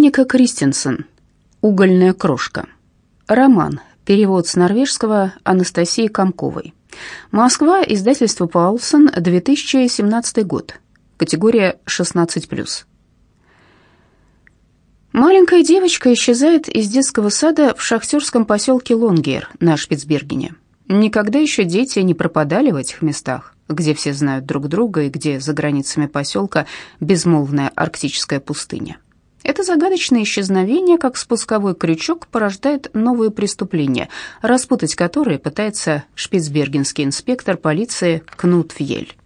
Моника Кристенсен. Угольная крошка. Роман. Перевод с норвежского Анастасии Комковой. Москва. Издательство Паулсон. 2017 год. Категория 16+. Маленькая девочка исчезает из детского сада в шахтерском поселке Лонгер на Шпицбергене. Никогда еще дети не пропадали в этих местах, где все знают друг друга и где за границами поселка безмолвная арктическая пустыня. Это загадочное исчезновение, как спусковой крючок, порождает новые преступления, распутать которые пытается шпицбергенский инспектор полиции Кнут Фьель.